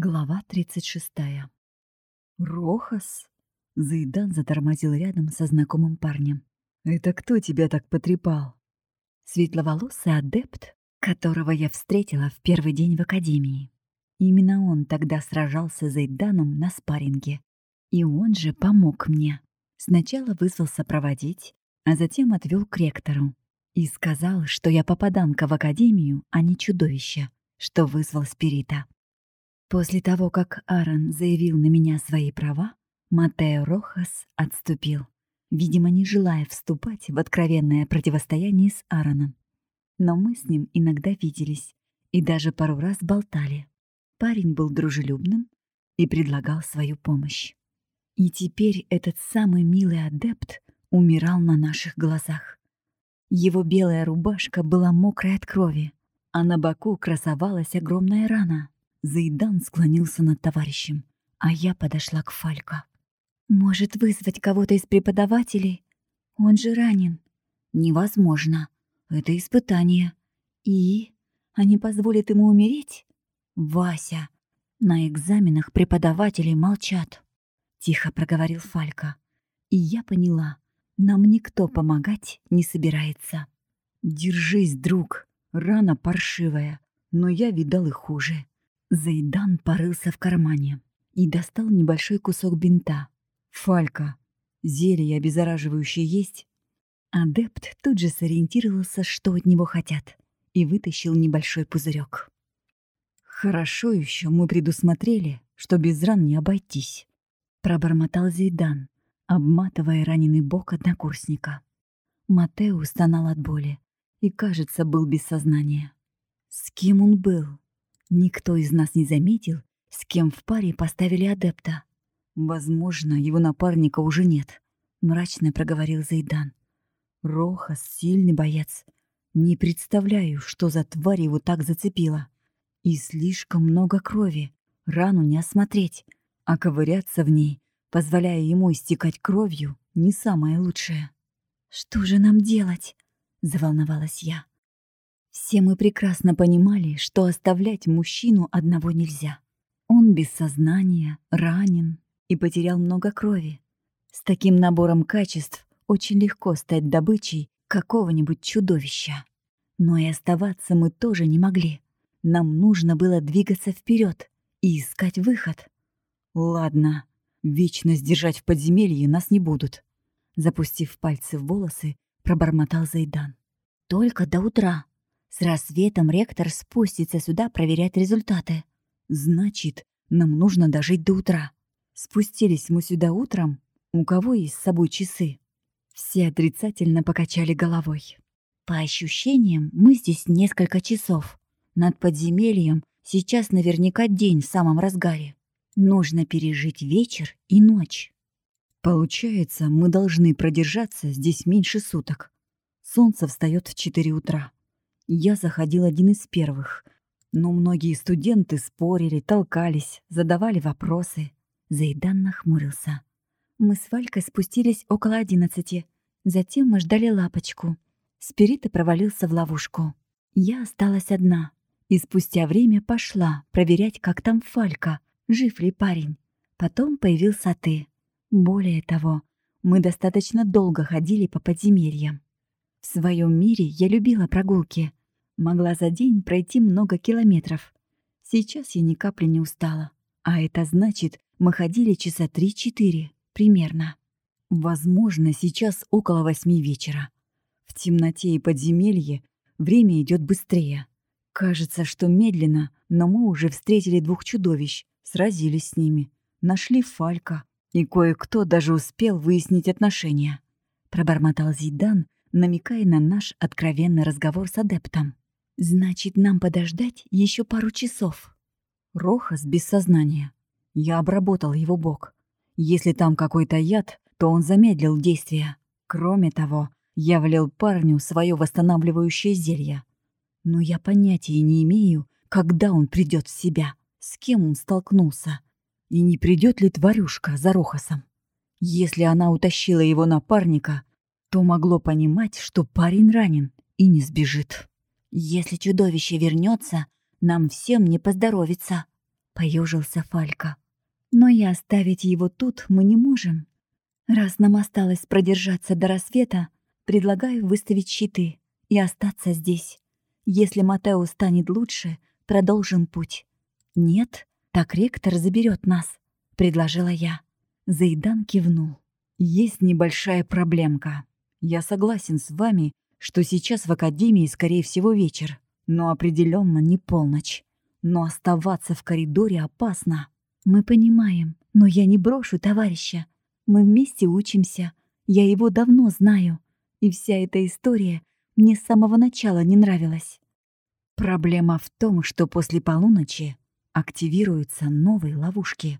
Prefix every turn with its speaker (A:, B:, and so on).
A: Глава 36. «Рохас?» Заидан затормозил рядом со знакомым парнем. «Это кто тебя так потрепал?» Светловолосый адепт, которого я встретила в первый день в академии. Именно он тогда сражался с Зайданом на спарринге. И он же помог мне. Сначала вызвался проводить, а затем отвел к ректору. И сказал, что я попаданка в академию, а не чудовище, что вызвал спирита. После того, как Аарон заявил на меня свои права, Матео Рохас отступил, видимо, не желая вступать в откровенное противостояние с Аароном. Но мы с ним иногда виделись и даже пару раз болтали. Парень был дружелюбным и предлагал свою помощь. И теперь этот самый милый адепт умирал на наших глазах. Его белая рубашка была мокрой от крови, а на боку красовалась огромная рана — Заидан склонился над товарищем, а я подошла к Фалько. «Может вызвать кого-то из преподавателей? Он же ранен». «Невозможно. Это испытание. И? Они позволят ему умереть?» «Вася, на экзаменах преподаватели молчат», — тихо проговорил Фалька. И я поняла, нам никто помогать не собирается. «Держись, друг, рана паршивая, но я видал и хуже». Зайдан порылся в кармане и достал небольшой кусок бинта. «Фалька, зелье обеззараживающее есть?» Адепт тут же сориентировался, что от него хотят, и вытащил небольшой пузырек. «Хорошо еще мы предусмотрели, что без ран не обойтись», — пробормотал Зейдан, обматывая раненый бок однокурсника. Матео стонал от боли и, кажется, был без сознания. С кем он был? Никто из нас не заметил, с кем в паре поставили адепта. Возможно, его напарника уже нет, мрачно проговорил Зайдан. Рохас сильный боец. Не представляю, что за тварь его так зацепила. И слишком много крови, рану не осмотреть, а ковыряться в ней, позволяя ему истекать кровью, не самое лучшее. «Что же нам делать?» — заволновалась я. Все мы прекрасно понимали, что оставлять мужчину одного нельзя. Он без сознания, ранен и потерял много крови. С таким набором качеств очень легко стать добычей какого-нибудь чудовища. Но и оставаться мы тоже не могли. Нам нужно было двигаться вперед и искать выход. Ладно, вечно сдержать в подземелье нас не будут. Запустив пальцы в волосы, пробормотал Зайдан. Только до утра, с рассветом ректор спустится сюда проверять результаты. Значит, нам нужно дожить до утра. Спустились мы сюда утром. У кого есть с собой часы? Все отрицательно покачали головой. По ощущениям, мы здесь несколько часов. Над подземельем сейчас наверняка день в самом разгаре. Нужно пережить вечер и ночь. Получается, мы должны продержаться здесь меньше суток. Солнце встает в 4 утра. Я заходил один из первых, но многие студенты спорили, толкались, задавали вопросы. Зайдан нахмурился. Мы с Валькой спустились около одиннадцати. Затем мы ждали лапочку. Спирита провалился в ловушку. Я осталась одна. И спустя время пошла проверять, как там Фалька, жив ли парень. Потом появился ты. Более того, мы достаточно долго ходили по подземельям. В своем мире я любила прогулки, Могла за день пройти много километров. Сейчас я ни капли не устала. А это значит, мы ходили часа три-четыре, примерно. Возможно, сейчас около восьми вечера. В темноте и подземелье время идет быстрее. Кажется, что медленно, но мы уже встретили двух чудовищ, сразились с ними, нашли Фалька, и кое-кто даже успел выяснить отношения. Пробормотал Зидан, намекая на наш откровенный разговор с адептом. Значит, нам подождать еще пару часов. Рохас без сознания. Я обработал его бок. Если там какой-то яд, то он замедлил действие. Кроме того, я влил парню свое восстанавливающее зелье. Но я понятия не имею, когда он придет в себя, с кем он столкнулся. И не придет ли тварюшка за Рохасом. Если она утащила его напарника, то могло понимать, что парень ранен и не сбежит. «Если чудовище вернется, нам всем не поздоровится», — поежился Фалька. «Но и оставить его тут мы не можем. Раз нам осталось продержаться до рассвета, предлагаю выставить щиты и остаться здесь. Если Матео станет лучше, продолжим путь. Нет, так ректор заберет нас», — предложила я. Заидан кивнул. «Есть небольшая проблемка. Я согласен с вами, что сейчас в Академии, скорее всего, вечер, но определенно не полночь. Но оставаться в коридоре опасно. Мы понимаем, но я не брошу товарища. Мы вместе учимся. Я его давно знаю. И вся эта история мне с самого начала не нравилась. Проблема в том, что после полуночи активируются новые ловушки.